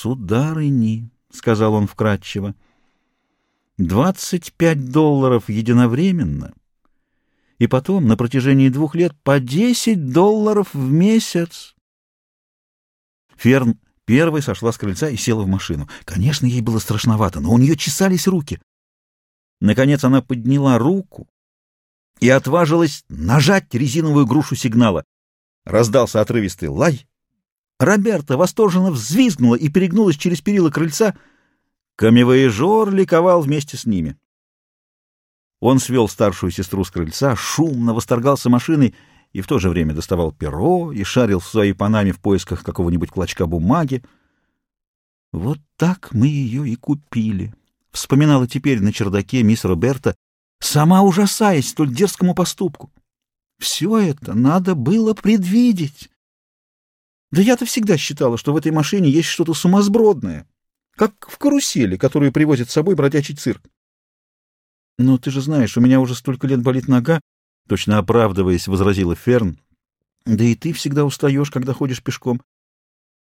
сударыни, — сказал он вкратчиво, — двадцать пять долларов единовременно, и потом на протяжении двух лет по десять долларов в месяц. Ферн первой сошла с крыльца и села в машину. Конечно, ей было страшновато, но у нее чесались руки. Наконец она подняла руку и отважилась нажать резиновую грушу сигнала. Раздался отрывистый лай. Роберта восторженно взвизгнула и перегнулась через перила крыльца. Камевоежор ликовал вместе с ними. Он свел старшую сестру с крыльца, шумно восторгался машиной и в то же время доставал перо и шарил в своей панаме в поисках какого-нибудь клочка бумаги. «Вот так мы ее и купили», — вспоминала теперь на чердаке мисс Роберта, сама ужасаясь столь дерзкому поступку. Все это надо было предвидеть. Да я-то всегда считала, что в этой машине есть что-то сумасбродное, как в карусели, которую привозит с собой бродячий цирк. Но ты же знаешь, у меня уже столько лет болит нога, точно оправдываясь, возразила Ферн. Да и ты всегда устаешь, когда ходишь пешком.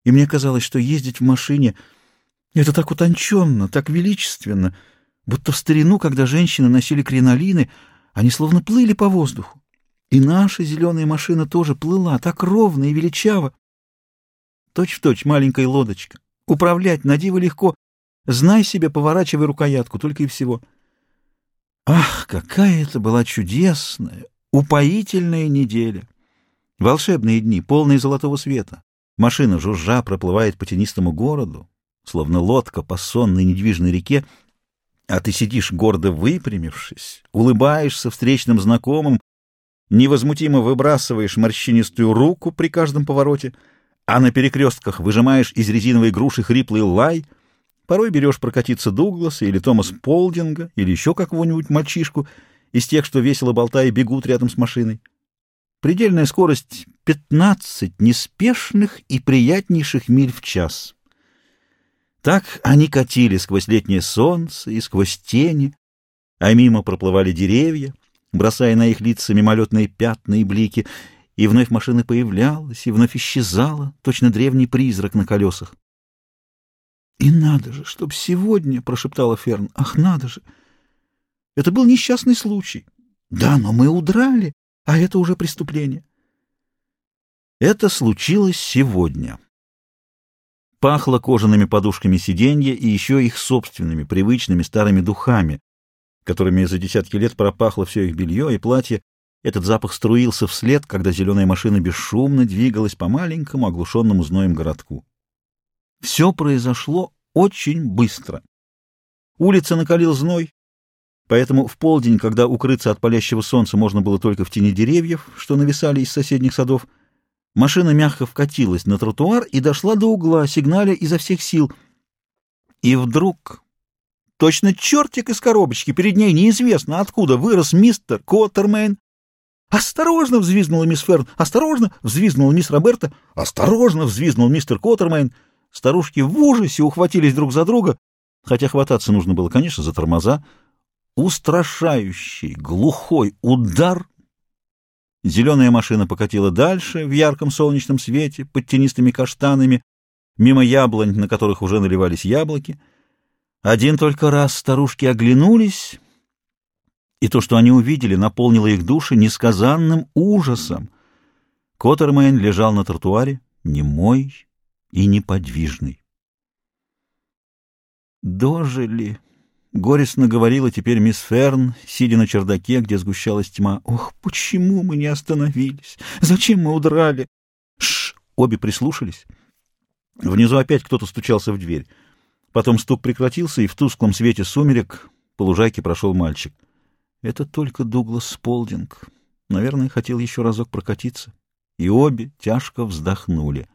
И мне казалось, что ездить в машине — это так утонченно, так величественно, будто в старину, когда женщины носили кринолины, они словно плыли по воздуху. И наша зеленая машина тоже плыла так ровно и величаво. Точь-в-точь маленькая лодочка. Управлять на диво легко. Знай себе, поворачивай рукоятку, только и всего. Ах, какая это была чудесная, упоительная неделя! Волшебные дни, полные золотого света. Машина жужжа проплывает по тенистому городу, словно лодка по сонной недвижной реке, а ты сидишь гордо выпрямившись, улыбаешься встречным знакомым, невозмутимо выбрасываешь морщинистую руку при каждом повороте, а на перекрестках выжимаешь из резиновой груши хриплый лай, порой берешь прокатиться Дугласа или Томас Полдинга или еще какого-нибудь мальчишку из тех, что весело болтая бегут рядом с машиной. Предельная скорость — 15 неспешных и приятнейших миль в час. Так они катили сквозь летнее солнце и сквозь тени, а мимо проплывали деревья, бросая на их лица мимолетные пятна и блики, и вновь машина появлялась, и вновь исчезала, точно древний призрак на колесах. «И надо же, чтоб сегодня!» — прошептала Ферн. «Ах, надо же! Это был несчастный случай. Да, но мы удрали, а это уже преступление». Это случилось сегодня. Пахло кожаными подушками сиденья и еще их собственными, привычными старыми духами, которыми за десятки лет пропахло все их белье и платье. Этот запах струился вслед, когда зеленая машина бесшумно двигалась по маленькому, оглушенному зноем городку. Все произошло очень быстро. Улица накалил зной, поэтому в полдень, когда укрыться от палящего солнца можно было только в тени деревьев, что нависали из соседних садов, машина мягко вкатилась на тротуар и дошла до угла, сигналя изо всех сил. И вдруг Точно чертик из коробочки, перед ней неизвестно откуда вырос мистер Коттермейн. «Осторожно!» — взвизгнула мисс Ферн. «Осторожно!» — взвизгнула мисс Роберта. «Осторожно!» — взвизгнул мистер Коттермейн. Старушки в ужасе ухватились друг за друга, хотя хвататься нужно было, конечно, за тормоза. Устрашающий, глухой удар. Зеленая машина покатила дальше в ярком солнечном свете, под тенистыми каштанами, мимо яблонь, на которых уже наливались яблоки — один только раз старушки оглянулись, и то, что они увидели, наполнило их души несказанным ужасом. Коттермейн лежал на тротуаре, немой и неподвижный. «Дожили!» — горестно говорила теперь мисс Ферн, сидя на чердаке, где сгущалась тьма. «Ох, почему мы не остановились? Зачем мы удрали?» «Шш!» — обе прислушались. Внизу опять кто-то стучался в дверь. Потом стук прекратился, и в тусклом свете сумерек по лужайке прошел мальчик. Это только Дуглас Сполдинг. Наверное, хотел еще разок прокатиться. И обе тяжко вздохнули.